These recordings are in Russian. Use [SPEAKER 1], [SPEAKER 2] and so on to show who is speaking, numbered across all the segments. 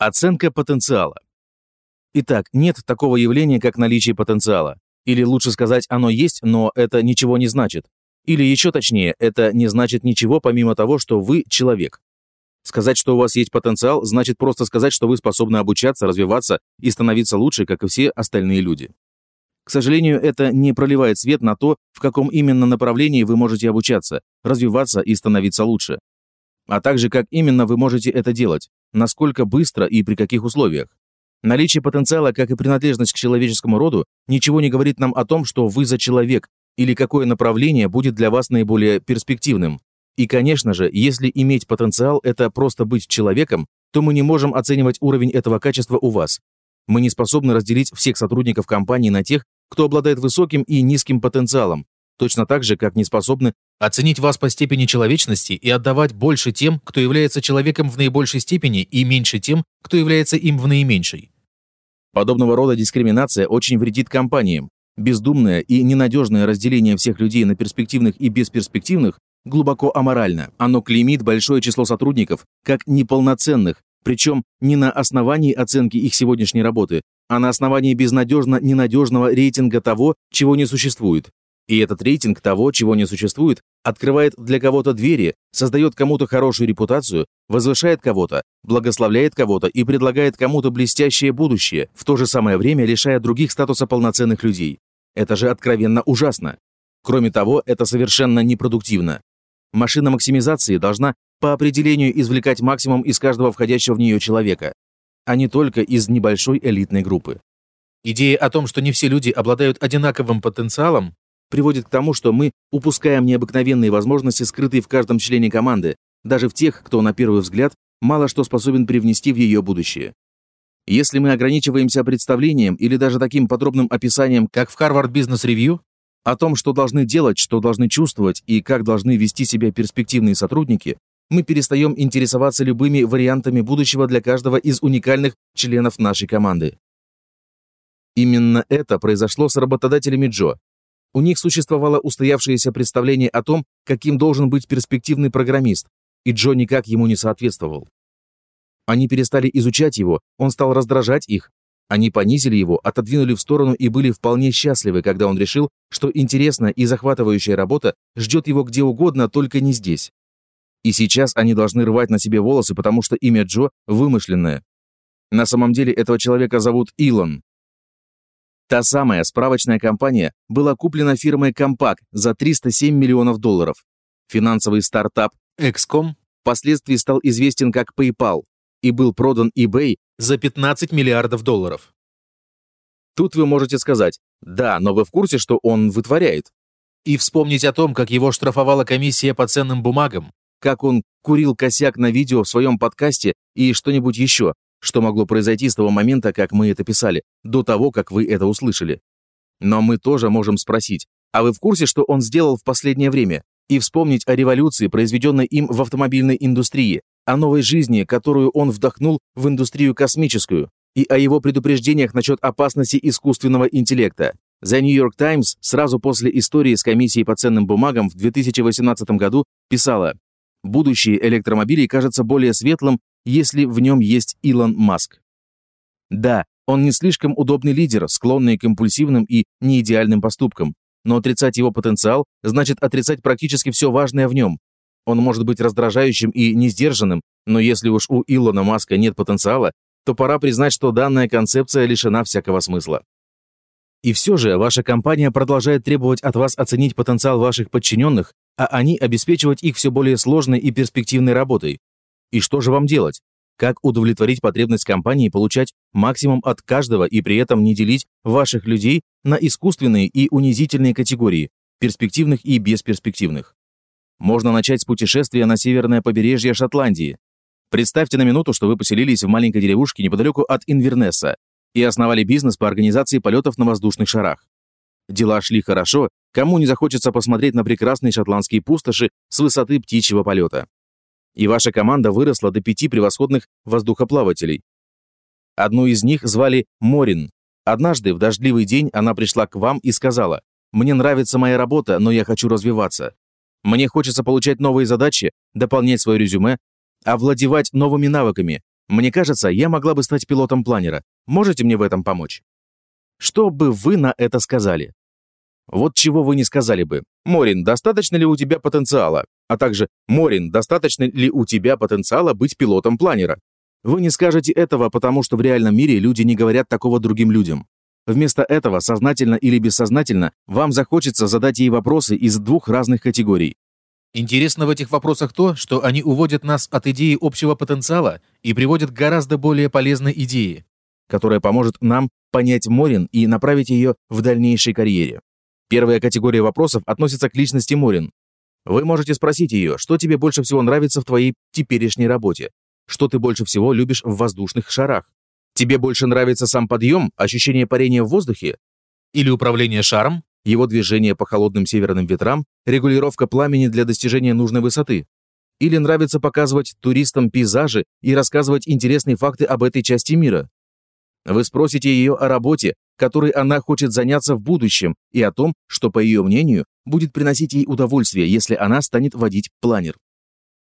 [SPEAKER 1] Оценка потенциала. Итак, нет такого явления, как наличие потенциала. Или лучше сказать, оно есть, но это ничего не значит. Или еще точнее, это не значит ничего, помимо того, что вы человек. Сказать, что у вас есть потенциал, значит просто сказать, что вы способны обучаться, развиваться и становиться лучше, как и все остальные люди. К сожалению, это не проливает свет на то, в каком именно направлении вы можете обучаться, развиваться и становиться лучше. А также, как именно вы можете это делать, насколько быстро и при каких условиях. Наличие потенциала, как и принадлежность к человеческому роду, ничего не говорит нам о том, что вы за человек или какое направление будет для вас наиболее перспективным. И, конечно же, если иметь потенциал – это просто быть человеком, то мы не можем оценивать уровень этого качества у вас. Мы не способны разделить всех сотрудников компании на тех, кто обладает высоким и низким потенциалом, точно так же, как не способны оценить вас по степени человечности и отдавать больше тем, кто является человеком в наибольшей степени, и меньше тем, кто является им в наименьшей. Подобного рода дискриминация очень вредит компаниям. Бездумное и ненадежное разделение всех людей на перспективных и бесперспективных глубоко аморально. Оно клеймит большое число сотрудников как неполноценных, причем не на основании оценки их сегодняшней работы, а на основании безнадежно-ненадежного рейтинга того, чего не существует. И этот рейтинг того, чего не существует, открывает для кого-то двери, создает кому-то хорошую репутацию, возвышает кого-то, благословляет кого-то и предлагает кому-то блестящее будущее, в то же самое время лишая других статуса полноценных людей. Это же откровенно ужасно. Кроме того, это совершенно непродуктивно. Машина максимизации должна по определению извлекать максимум из каждого входящего в нее человека, а не только из небольшой элитной группы. Идея о том, что не все люди обладают одинаковым потенциалом, приводит к тому, что мы упускаем необыкновенные возможности, скрытые в каждом члене команды, даже в тех, кто на первый взгляд мало что способен привнести в ее будущее. Если мы ограничиваемся представлением или даже таким подробным описанием, как в Harvard Business Review, о том, что должны делать, что должны чувствовать и как должны вести себя перспективные сотрудники, мы перестаем интересоваться любыми вариантами будущего для каждого из уникальных членов нашей команды. Именно это произошло с работодателями Джо, у них существовало устоявшееся представление о том, каким должен быть перспективный программист, и Джо никак ему не соответствовал. Они перестали изучать его, он стал раздражать их. Они понизили его, отодвинули в сторону и были вполне счастливы, когда он решил, что интересная и захватывающая работа ждет его где угодно, только не здесь. И сейчас они должны рвать на себе волосы, потому что имя Джо вымышленное. На самом деле этого человека зовут Илон, Та самая справочная компания была куплена фирмой Compaq за 307 миллионов долларов. Финансовый стартап XCOM впоследствии стал известен как PayPal и был продан eBay за 15 миллиардов долларов. Тут вы можете сказать, да, но вы в курсе, что он вытворяет? И вспомнить о том, как его штрафовала комиссия по ценным бумагам, как он курил косяк на видео в своем подкасте и что-нибудь еще, что могло произойти с того момента, как мы это писали, до того, как вы это услышали. Но мы тоже можем спросить, а вы в курсе, что он сделал в последнее время? И вспомнить о революции, произведенной им в автомобильной индустрии, о новой жизни, которую он вдохнул в индустрию космическую, и о его предупреждениях насчет опасности искусственного интеллекта. The New York Times сразу после истории с комиссией по ценным бумагам в 2018 году писала «Будущее электромобилей кажется более светлым, если в нем есть Илон Маск. Да, он не слишком удобный лидер, склонный к импульсивным и неидеальным поступкам, но отрицать его потенциал значит отрицать практически все важное в нем. Он может быть раздражающим и несдержанным, но если уж у Илона Маска нет потенциала, то пора признать, что данная концепция лишена всякого смысла. И все же ваша компания продолжает требовать от вас оценить потенциал ваших подчиненных, а они обеспечивать их все более сложной и перспективной работой. И что же вам делать? Как удовлетворить потребность компании получать максимум от каждого и при этом не делить ваших людей на искусственные и унизительные категории, перспективных и бесперспективных? Можно начать с путешествия на северное побережье Шотландии. Представьте на минуту, что вы поселились в маленькой деревушке неподалеку от Инвернесса и основали бизнес по организации полетов на воздушных шарах. Дела шли хорошо, кому не захочется посмотреть на прекрасные шотландские пустоши с высоты птичьего полета и ваша команда выросла до пяти превосходных воздухоплавателей. Одну из них звали Морин. Однажды, в дождливый день, она пришла к вам и сказала, «Мне нравится моя работа, но я хочу развиваться. Мне хочется получать новые задачи, дополнять свое резюме, овладевать новыми навыками. Мне кажется, я могла бы стать пилотом планера. Можете мне в этом помочь? Что бы вы на это сказали? Вот чего вы не сказали бы. Морин, достаточно ли у тебя потенциала? А также, Морин, достаточно ли у тебя потенциала быть пилотом планера? Вы не скажете этого, потому что в реальном мире люди не говорят такого другим людям. Вместо этого, сознательно или бессознательно, вам захочется задать ей вопросы из двух разных категорий.
[SPEAKER 2] Интересно в этих вопросах то, что они уводят нас от идеи общего потенциала и приводят к гораздо более полезной идее,
[SPEAKER 1] которая поможет нам понять Морин и направить ее в дальнейшей карьере. Первая категория вопросов относится к личности Морин. Вы можете спросить ее, что тебе больше всего нравится в твоей теперешней работе, что ты больше всего любишь в воздушных шарах. Тебе больше нравится сам подъем, ощущение парения в воздухе?
[SPEAKER 2] Или управление шаром?
[SPEAKER 1] Его движение по холодным северным ветрам, регулировка пламени для достижения нужной высоты. Или нравится показывать туристам пейзажи и рассказывать интересные факты об этой части мира. Вы спросите ее о работе, которой она хочет заняться в будущем, и о том, что, по ее мнению, будет приносить ей удовольствие, если она станет водить планер.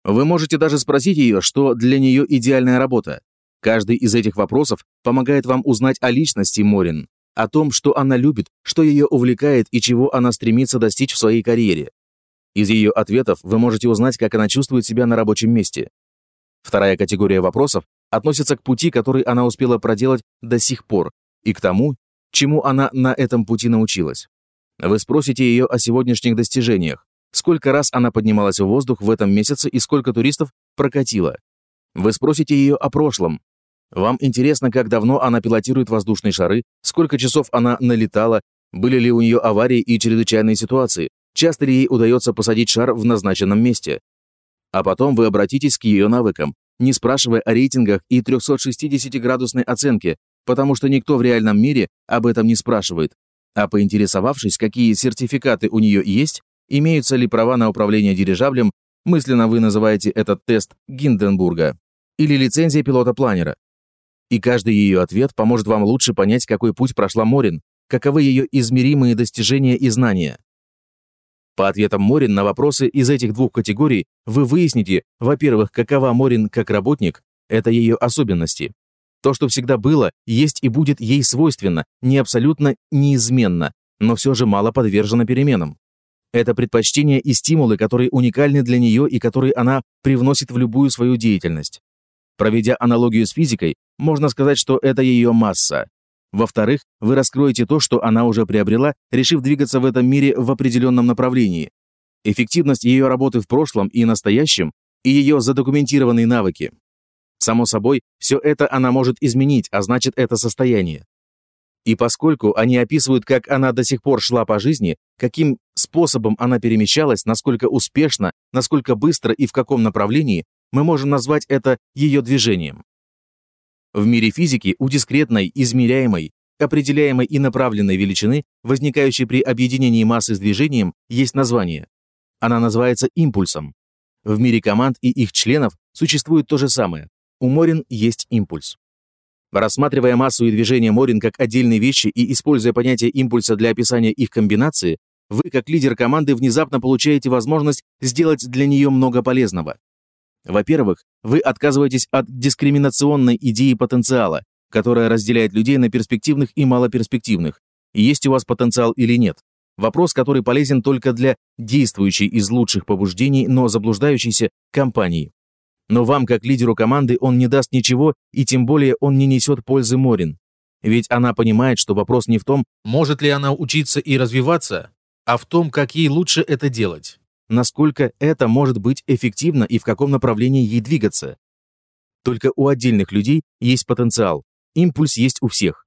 [SPEAKER 1] Вы можете даже спросить ее, что для нее идеальная работа. Каждый из этих вопросов помогает вам узнать о личности Морин, о том, что она любит, что ее увлекает и чего она стремится достичь в своей карьере. Из ее ответов вы можете узнать, как она чувствует себя на рабочем месте. Вторая категория вопросов относится к пути, который она успела проделать до сих пор, и к тому, чему она на этом пути научилась. Вы спросите ее о сегодняшних достижениях, сколько раз она поднималась в воздух в этом месяце и сколько туристов прокатила. Вы спросите ее о прошлом. Вам интересно, как давно она пилотирует воздушные шары, сколько часов она налетала, были ли у нее аварии и чрезвычайные ситуации, часто ли ей удается посадить шар в назначенном месте. А потом вы обратитесь к ее навыкам, не спрашивая о рейтингах и 360-градусной оценке, потому что никто в реальном мире об этом не спрашивает, а поинтересовавшись, какие сертификаты у нее есть, имеются ли права на управление дирижаблем, мысленно вы называете этот тест Гинденбурга, или лицензия пилота-планера. И каждый ее ответ поможет вам лучше понять, какой путь прошла Морин, каковы ее измеримые достижения и знания. По ответам Морин на вопросы из этих двух категорий вы выясните, во-первых, какова Морин как работник, это ее особенности. То, что всегда было, есть и будет ей свойственно, не абсолютно неизменно, но все же мало подвержено переменам. Это предпочтения и стимулы, которые уникальны для нее и которые она привносит в любую свою деятельность. Проведя аналогию с физикой, можно сказать, что это ее масса. Во-вторых, вы раскроете то, что она уже приобрела, решив двигаться в этом мире в определенном направлении. Эффективность ее работы в прошлом и настоящем и ее задокументированные навыки. Само собой, все это она может изменить, а значит это состояние. И поскольку они описывают, как она до сих пор шла по жизни, каким способом она перемещалась, насколько успешно, насколько быстро и в каком направлении, мы можем назвать это ее движением. В мире физики у дискретной, измеряемой, определяемой и направленной величины, возникающей при объединении массы с движением, есть название. Она называется импульсом. В мире команд и их членов существует то же самое. У Морин есть импульс. Рассматривая массу и движение Морин как отдельные вещи и используя понятие импульса для описания их комбинации, вы, как лидер команды, внезапно получаете возможность сделать для нее много полезного. Во-первых, вы отказываетесь от дискриминационной идеи потенциала, которая разделяет людей на перспективных и малоперспективных. Есть у вас потенциал или нет. Вопрос, который полезен только для действующей из лучших побуждений, но заблуждающейся компании. Но вам, как лидеру команды, он не даст ничего, и тем более он не несет пользы Морин. Ведь она понимает, что вопрос не в том,
[SPEAKER 2] может ли она учиться и развиваться, а в том, как ей лучше это делать
[SPEAKER 1] насколько это может быть эффективно и в каком направлении ей двигаться. Только у отдельных людей есть потенциал, импульс есть у всех.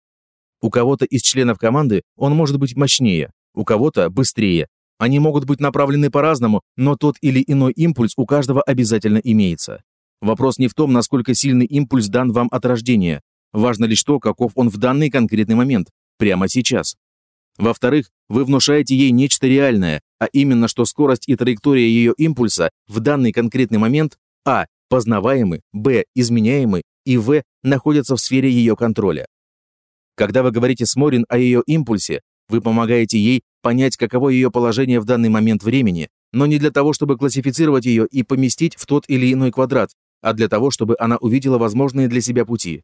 [SPEAKER 1] У кого-то из членов команды он может быть мощнее, у кого-то быстрее. Они могут быть направлены по-разному, но тот или иной импульс у каждого обязательно имеется. Вопрос не в том, насколько сильный импульс дан вам от рождения. Важно лишь то, каков он в данный конкретный момент, прямо сейчас. Во-вторых, вы внушаете ей нечто реальное, а именно, что скорость и траектория ее импульса в данный конкретный момент а. познаваемы, б. изменяемы и в. находятся в сфере ее контроля. Когда вы говорите с Морин о ее импульсе, вы помогаете ей понять, каково ее положение в данный момент времени, но не для того, чтобы классифицировать ее и поместить в тот или иной квадрат, а для того, чтобы она увидела возможные для себя пути.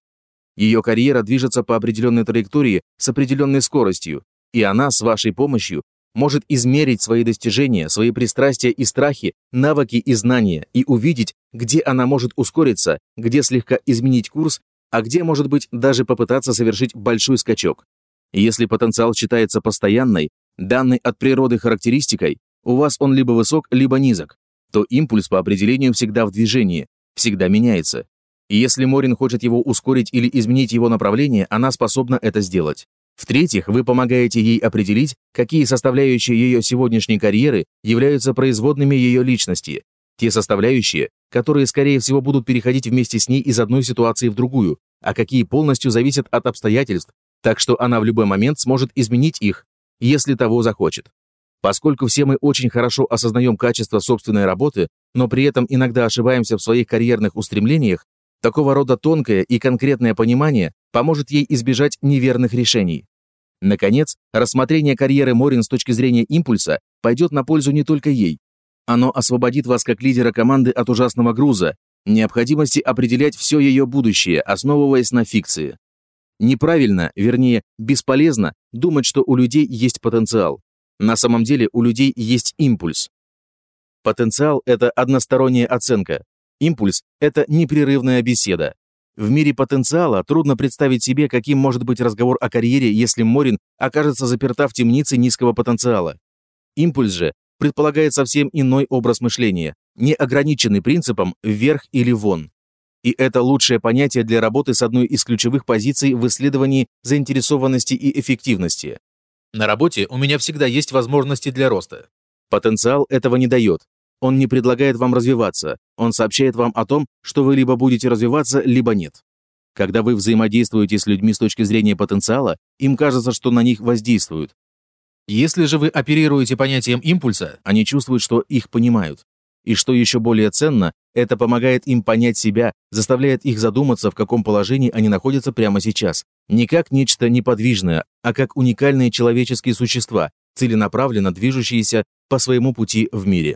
[SPEAKER 1] Ее карьера движется по определенной траектории с определенной скоростью, и она с вашей помощью может измерить свои достижения, свои пристрастия и страхи, навыки и знания и увидеть, где она может ускориться, где слегка изменить курс, а где, может быть, даже попытаться совершить большой скачок. Если потенциал считается постоянной, данной от природы характеристикой, у вас он либо высок, либо низок, то импульс по определению всегда в движении, всегда меняется. И если Морин хочет его ускорить или изменить его направление, она способна это сделать. В-третьих, вы помогаете ей определить, какие составляющие ее сегодняшней карьеры являются производными ее личности, те составляющие, которые, скорее всего, будут переходить вместе с ней из одной ситуации в другую, а какие полностью зависят от обстоятельств, так что она в любой момент сможет изменить их, если того захочет. Поскольку все мы очень хорошо осознаем качество собственной работы, но при этом иногда ошибаемся в своих карьерных устремлениях, такого рода тонкое и конкретное понимание поможет ей избежать неверных решений. Наконец, рассмотрение карьеры Морин с точки зрения импульса пойдет на пользу не только ей. Оно освободит вас как лидера команды от ужасного груза, необходимости определять все ее будущее, основываясь на фикции. Неправильно, вернее, бесполезно думать, что у людей есть потенциал. На самом деле у людей есть импульс. Потенциал – это односторонняя оценка. Импульс – это непрерывная беседа. В мире потенциала трудно представить себе, каким может быть разговор о карьере, если Морин окажется заперта в темнице низкого потенциала. Импульс же предполагает совсем иной образ мышления, не ограниченный принципом «вверх или вон». И это лучшее понятие для работы с одной из ключевых позиций в исследовании заинтересованности и эффективности.
[SPEAKER 2] На работе у меня всегда есть возможности для роста.
[SPEAKER 1] Потенциал этого не дает. Он не предлагает вам развиваться, он сообщает вам о том, что вы либо будете развиваться, либо нет. Когда вы взаимодействуете с людьми с точки зрения потенциала, им кажется, что на них воздействуют.
[SPEAKER 2] Если же вы оперируете понятием импульса,
[SPEAKER 1] они чувствуют, что их понимают. И что еще более ценно, это помогает им понять себя, заставляет их задуматься, в каком положении они находятся прямо сейчас. Не как нечто неподвижное, а как уникальные человеческие существа, целенаправленно движущиеся по своему пути в мире.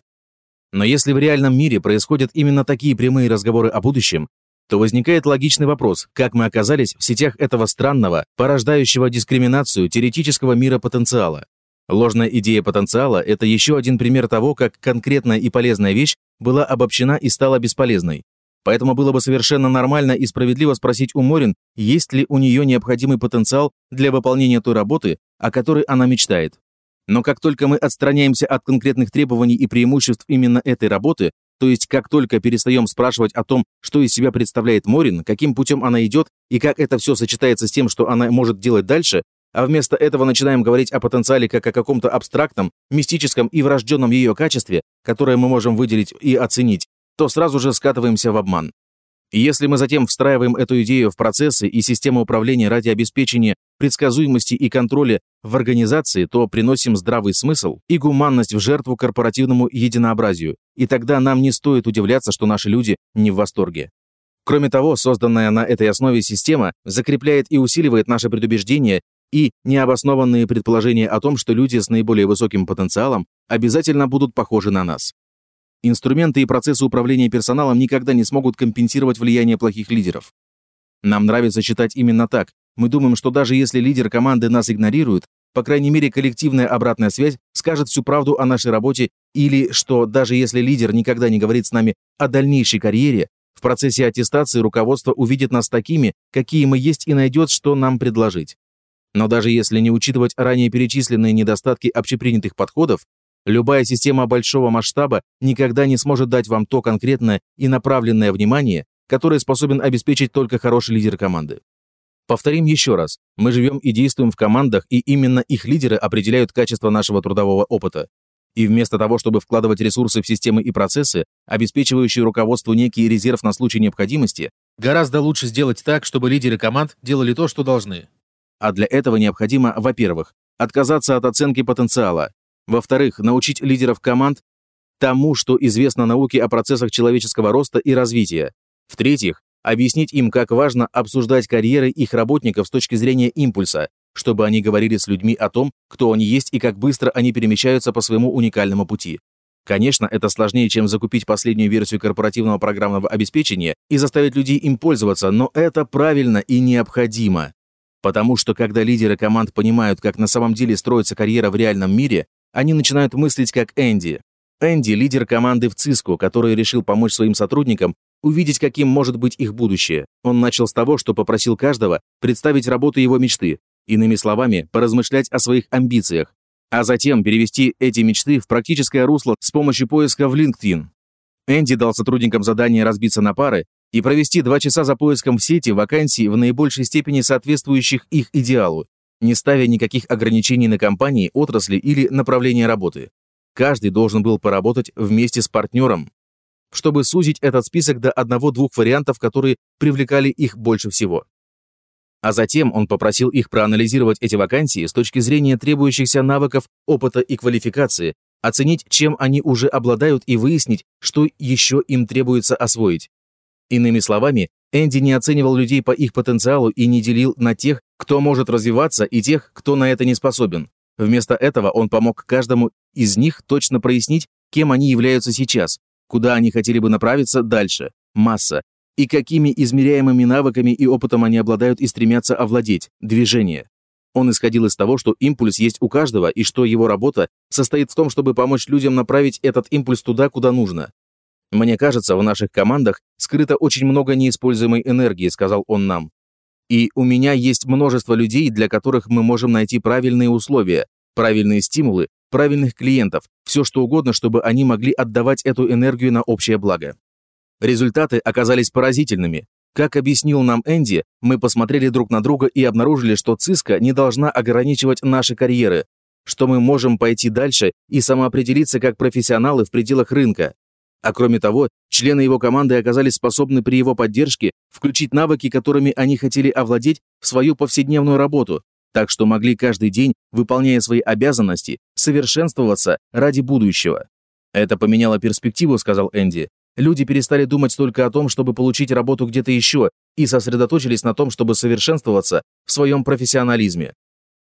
[SPEAKER 1] Но если в реальном мире происходят именно такие прямые разговоры о будущем, то возникает логичный вопрос, как мы оказались в сетях этого странного, порождающего дискриминацию теоретического мира потенциала. Ложная идея потенциала – это еще один пример того, как конкретная и полезная вещь была обобщена и стала бесполезной. Поэтому было бы совершенно нормально и справедливо спросить у Морин, есть ли у нее необходимый потенциал для выполнения той работы, о которой она мечтает. Но как только мы отстраняемся от конкретных требований и преимуществ именно этой работы, то есть как только перестаем спрашивать о том, что из себя представляет Морин, каким путем она идет и как это все сочетается с тем, что она может делать дальше, а вместо этого начинаем говорить о потенциале как о каком-то абстрактном, мистическом и врожденном ее качестве, которое мы можем выделить и оценить, то сразу же скатываемся в обман. Если мы затем встраиваем эту идею в процессы и систему управления ради обеспечения предсказуемости и контроля в организации, то приносим здравый смысл и гуманность в жертву корпоративному единообразию, и тогда нам не стоит удивляться, что наши люди не в восторге. Кроме того, созданная на этой основе система закрепляет и усиливает наше предубеждение и необоснованные предположения о том, что люди с наиболее высоким потенциалом обязательно будут похожи на нас. Инструменты и процессы управления персоналом никогда не смогут компенсировать влияние плохих лидеров. Нам нравится считать именно так. Мы думаем, что даже если лидер команды нас игнорирует, по крайней мере, коллективная обратная связь скажет всю правду о нашей работе, или что даже если лидер никогда не говорит с нами о дальнейшей карьере, в процессе аттестации руководство увидит нас такими, какие мы есть и найдет, что нам предложить. Но даже если не учитывать ранее перечисленные недостатки общепринятых подходов, Любая система большого масштаба никогда не сможет дать вам то конкретное и направленное внимание, которое способен обеспечить только хороший лидер команды. Повторим еще раз, мы живем и действуем в командах, и именно их лидеры определяют качество нашего трудового опыта. И вместо того, чтобы вкладывать ресурсы в системы и процессы, обеспечивающие руководству некий резерв на случай необходимости,
[SPEAKER 2] гораздо лучше сделать так, чтобы лидеры команд делали то, что должны.
[SPEAKER 1] А для этого необходимо, во-первых, отказаться от оценки потенциала, во-вторых, научить лидеров команд тому, что известно науке о процессах человеческого роста и развития. В-третьих, объяснить им, как важно обсуждать карьеры их работников с точки зрения импульса, чтобы они говорили с людьми о том, кто они есть и как быстро они перемещаются по своему уникальному пути. Конечно, это сложнее, чем закупить последнюю версию корпоративного программного обеспечения и заставить людей им пользоваться, но это правильно и необходимо. Потому что когда лидеры команд понимают, как на самом деле строится карьера в реальном мире, они начинают мыслить как Энди. Энди – лидер команды в Циско, который решил помочь своим сотрудникам увидеть, каким может быть их будущее. Он начал с того, что попросил каждого представить работу его мечты, иными словами, поразмышлять о своих амбициях, а затем перевести эти мечты в практическое русло с помощью поиска в LinkedIn. Энди дал сотрудникам задание разбиться на пары и провести два часа за поиском в сети вакансий в наибольшей степени соответствующих их идеалу, не ставя никаких ограничений на компании, отрасли или направление работы. Каждый должен был поработать вместе с партнером, чтобы сузить этот список до одного-двух вариантов, которые привлекали их больше всего. А затем он попросил их проанализировать эти вакансии с точки зрения требующихся навыков, опыта и квалификации, оценить, чем они уже обладают и выяснить, что еще им требуется освоить. Иными словами, Энди не оценивал людей по их потенциалу и не делил на тех, кто может развиваться, и тех, кто на это не способен. Вместо этого он помог каждому из них точно прояснить, кем они являются сейчас, куда они хотели бы направиться дальше, масса, и какими измеряемыми навыками и опытом они обладают и стремятся овладеть, движение. Он исходил из того, что импульс есть у каждого и что его работа состоит в том, чтобы помочь людям направить этот импульс туда, куда нужно. «Мне кажется, в наших командах скрыто очень много неиспользуемой энергии», сказал он нам. «И у меня есть множество людей, для которых мы можем найти правильные условия, правильные стимулы, правильных клиентов, все что угодно, чтобы они могли отдавать эту энергию на общее благо». Результаты оказались поразительными. Как объяснил нам Энди, мы посмотрели друг на друга и обнаружили, что ЦИСКа не должна ограничивать наши карьеры, что мы можем пойти дальше и самоопределиться как профессионалы в пределах рынка. А кроме того, члены его команды оказались способны при его поддержке включить навыки, которыми они хотели овладеть в свою повседневную работу, так что могли каждый день, выполняя свои обязанности, совершенствоваться ради будущего. «Это поменяло перспективу», — сказал Энди. Люди перестали думать только о том, чтобы получить работу где-то еще, и сосредоточились на том, чтобы совершенствоваться в своем профессионализме.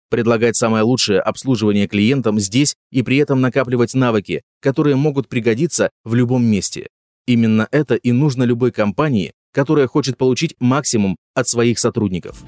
[SPEAKER 1] Предлагать самое лучшее обслуживание клиентам здесь и при этом накапливать навыки, которые могут пригодиться в любом месте. Именно это и нужно любой компании, которая хочет получить максимум от своих сотрудников.